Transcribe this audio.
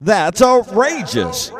That's outrageous.